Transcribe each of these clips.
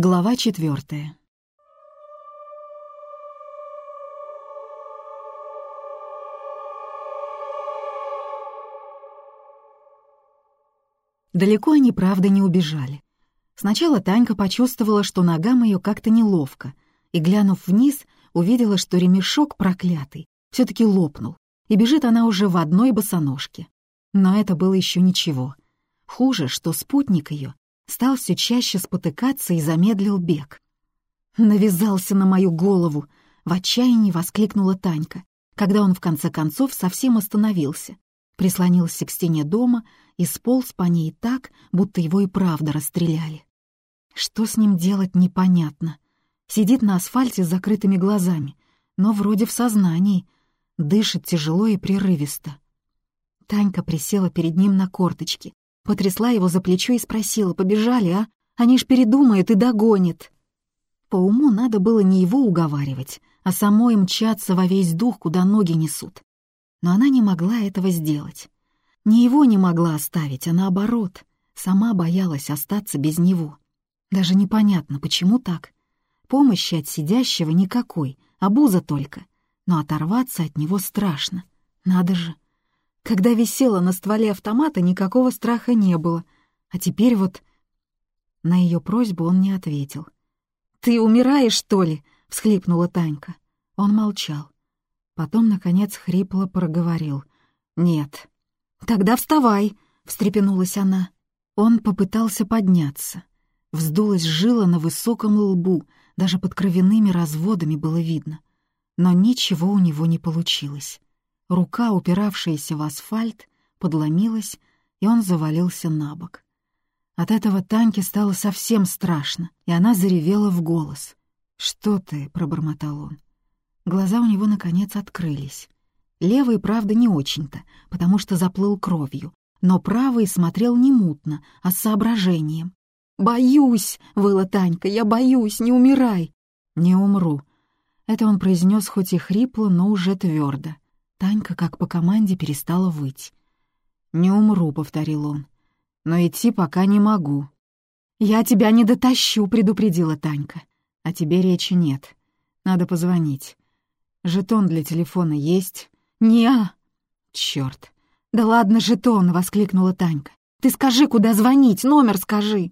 Глава четвертая. Далеко они, правда, не убежали. Сначала Танька почувствовала, что ногам ее как-то неловко, и, глянув вниз, увидела, что ремешок проклятый все таки лопнул, и бежит она уже в одной босоножке. Но это было еще ничего. Хуже, что спутник ее стал все чаще спотыкаться и замедлил бег. «Навязался на мою голову!» — в отчаянии воскликнула Танька, когда он в конце концов совсем остановился, прислонился к стене дома и сполз по ней так, будто его и правда расстреляли. Что с ним делать, непонятно. Сидит на асфальте с закрытыми глазами, но вроде в сознании, дышит тяжело и прерывисто. Танька присела перед ним на корточки, потрясла его за плечо и спросила, «Побежали, а? Они ж передумают и догонят». По уму надо было не его уговаривать, а самой мчаться во весь дух, куда ноги несут. Но она не могла этого сделать. Не его не могла оставить, а наоборот, сама боялась остаться без него. Даже непонятно, почему так. Помощи от сидящего никакой, обуза только. Но оторваться от него страшно. Надо же. Когда висела на стволе автомата, никакого страха не было. А теперь вот... На ее просьбу он не ответил. «Ты умираешь, что ли?» — всхлипнула Танька. Он молчал. Потом, наконец, хрипло проговорил. «Нет». «Тогда вставай!» — встрепенулась она. Он попытался подняться. Вздулась жила на высоком лбу, даже под кровяными разводами было видно. Но ничего у него не получилось. Рука, упиравшаяся в асфальт, подломилась, и он завалился на бок. От этого Таньке стало совсем страшно, и она заревела в голос. «Что ты?» — пробормотал он. Глаза у него, наконец, открылись. Левый, правда, не очень-то, потому что заплыл кровью, но правый смотрел не мутно, а с соображением. «Боюсь!» — выла Танька. «Я боюсь! Не умирай!» «Не умру!» Это он произнес хоть и хрипло, но уже твердо. Танька, как по команде, перестала выть. «Не умру», — повторил он. «Но идти пока не могу». «Я тебя не дотащу», — предупредила Танька. «О тебе речи нет. Надо позвонить. Жетон для телефона есть?» «Не-а». «Чёрт». «Да ладно, жетон», — воскликнула Танька. «Ты скажи, куда звонить, номер скажи».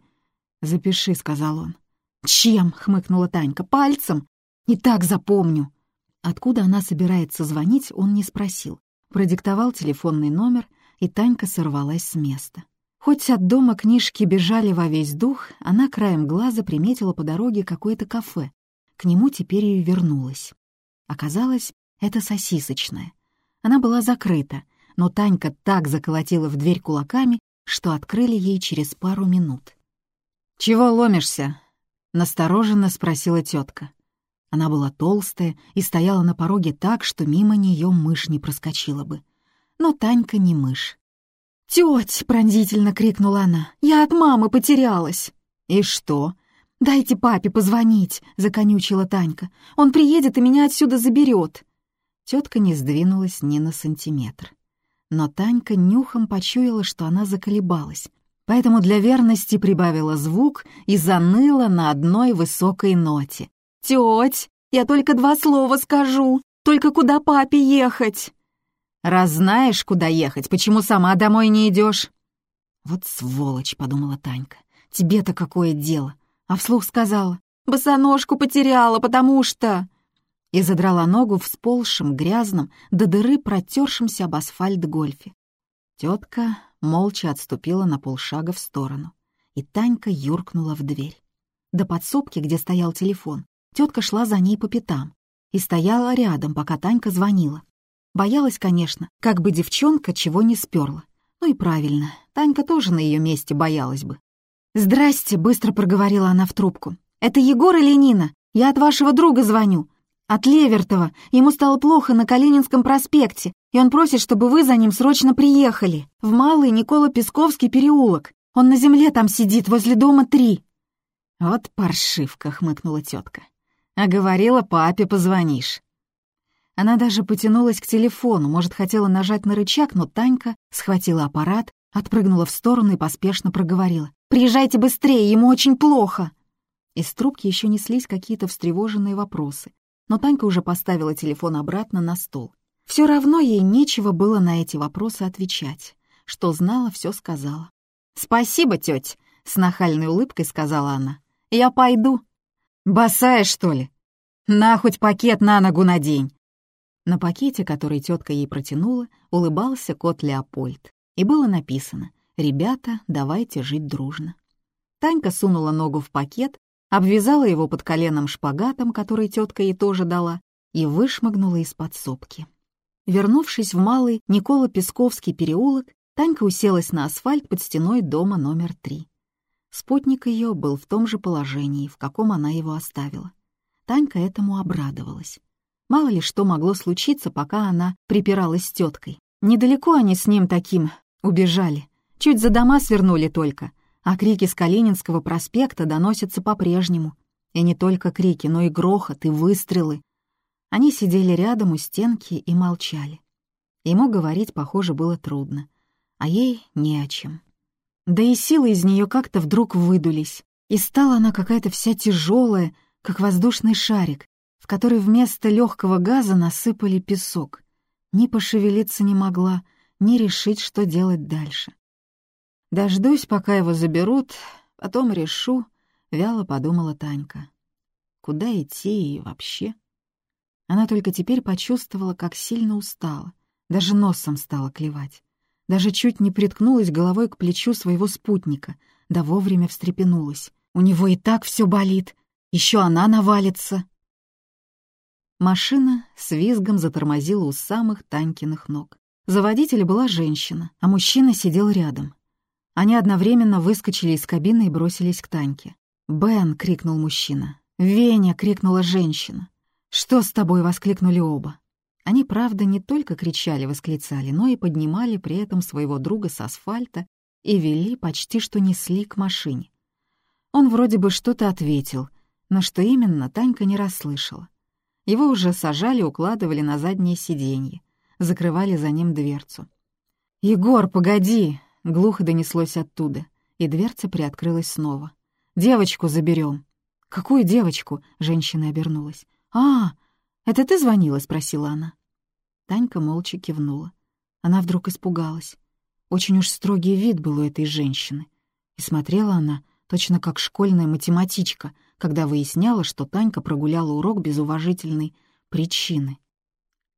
«Запиши», — сказал он. «Чем?» — хмыкнула Танька. «Пальцем? Не так запомню». Откуда она собирается звонить, он не спросил. Продиктовал телефонный номер, и Танька сорвалась с места. Хоть от дома книжки бежали во весь дух, она краем глаза приметила по дороге какое-то кафе. К нему теперь и вернулась. Оказалось, это сосисочная. Она была закрыта, но Танька так заколотила в дверь кулаками, что открыли ей через пару минут. «Чего ломишься?» — настороженно спросила тетка. Она была толстая и стояла на пороге так, что мимо нее мышь не проскочила бы. Но Танька не мышь. «Тёть!» — пронзительно крикнула она. «Я от мамы потерялась!» «И что?» «Дайте папе позвонить!» — законючила Танька. «Он приедет и меня отсюда заберет!» Тетка не сдвинулась ни на сантиметр. Но Танька нюхом почуяла, что она заколебалась, поэтому для верности прибавила звук и заныла на одной высокой ноте. «Тёть, я только два слова скажу, только куда папе ехать?» «Раз знаешь, куда ехать, почему сама домой не идешь? «Вот сволочь», — подумала Танька, — «тебе-то какое дело?» А вслух сказала, «Босоножку потеряла, потому что...» И задрала ногу в сползшем, грязном, до дыры протершемся об асфальт гольфе. Тетка молча отступила на полшага в сторону, и Танька юркнула в дверь. До подсобки, где стоял телефон, Тетка шла за ней по пятам и стояла рядом, пока Танька звонила. Боялась, конечно, как бы девчонка чего не сперла. Ну и правильно, Танька тоже на ее месте боялась бы. «Здрасте», — быстро проговорила она в трубку. «Это Егор или Нина? Я от вашего друга звоню. От Левертова. Ему стало плохо на Калининском проспекте, и он просит, чтобы вы за ним срочно приехали. В Малый Никола Песковский переулок. Он на земле там сидит, возле дома три». «Вот паршивка», — хмыкнула тетка. А говорила, папе позвонишь. Она даже потянулась к телефону, может, хотела нажать на рычаг, но Танька схватила аппарат, отпрыгнула в сторону и поспешно проговорила. «Приезжайте быстрее, ему очень плохо!» Из трубки еще неслись какие-то встревоженные вопросы, но Танька уже поставила телефон обратно на стол. Все равно ей нечего было на эти вопросы отвечать. Что знала, все сказала. «Спасибо, тетя», — с нахальной улыбкой сказала она. «Я пойду». «Босая, что ли? На хоть пакет на ногу надень». На пакете, который тетка ей протянула, улыбался кот Леопольд. И было написано «Ребята, давайте жить дружно». Танька сунула ногу в пакет, обвязала его под коленом шпагатом, который тетка ей тоже дала, и вышмыгнула из подсобки. Вернувшись в малый Никола-Песковский переулок, Танька уселась на асфальт под стеной дома номер три. Спутник ее был в том же положении, в каком она его оставила. Танька этому обрадовалась. Мало ли что могло случиться, пока она припиралась с теткой. Недалеко они с ним таким убежали. Чуть за дома свернули только, а крики с Калининского проспекта доносятся по-прежнему. И не только крики, но и грохот, и выстрелы. Они сидели рядом у стенки и молчали. Ему говорить, похоже, было трудно, а ей не о чем. Да и силы из нее как-то вдруг выдулись, и стала она какая-то вся тяжелая, как воздушный шарик, в который вместо легкого газа насыпали песок. Ни пошевелиться не могла, ни решить, что делать дальше. Дождусь, пока его заберут, потом решу, — вяло подумала Танька. Куда идти и вообще? Она только теперь почувствовала, как сильно устала, даже носом стала клевать. Даже чуть не приткнулась головой к плечу своего спутника, да вовремя встрепенулась. У него и так все болит, еще она навалится. Машина с визгом затормозила у самых Танькиных ног. За водителя была женщина, а мужчина сидел рядом. Они одновременно выскочили из кабины и бросились к Таньке. «Бен!» — крикнул мужчина. «Веня!» — крикнула женщина. «Что с тобой?» — воскликнули оба. Они, правда, не только кричали-восклицали, но и поднимали при этом своего друга с асфальта и вели, почти что несли к машине. Он вроде бы что-то ответил, но что именно, Танька не расслышала. Его уже сажали, укладывали на заднее сиденье, закрывали за ним дверцу. «Егор, погоди!» Глухо донеслось оттуда, и дверца приоткрылась снова. «Девочку заберем. «Какую девочку?» — женщина обернулась. «А, это ты звонила?» — спросила она. Танька молча кивнула. Она вдруг испугалась. Очень уж строгий вид был у этой женщины. И смотрела она точно как школьная математичка, когда выясняла, что Танька прогуляла урок без уважительной причины.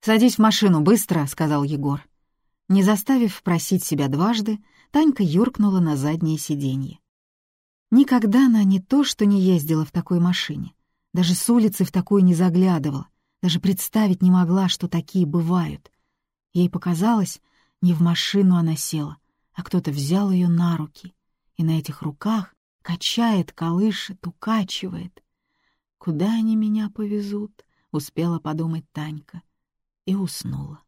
«Садись в машину, быстро!» — сказал Егор. Не заставив просить себя дважды, Танька юркнула на заднее сиденье. Никогда она не то, что не ездила в такой машине, даже с улицы в такую не заглядывала, даже представить не могла, что такие бывают. Ей показалось, не в машину она села, а кто-то взял ее на руки, и на этих руках качает, колышет, укачивает. «Куда они меня повезут?» — успела подумать Танька и уснула.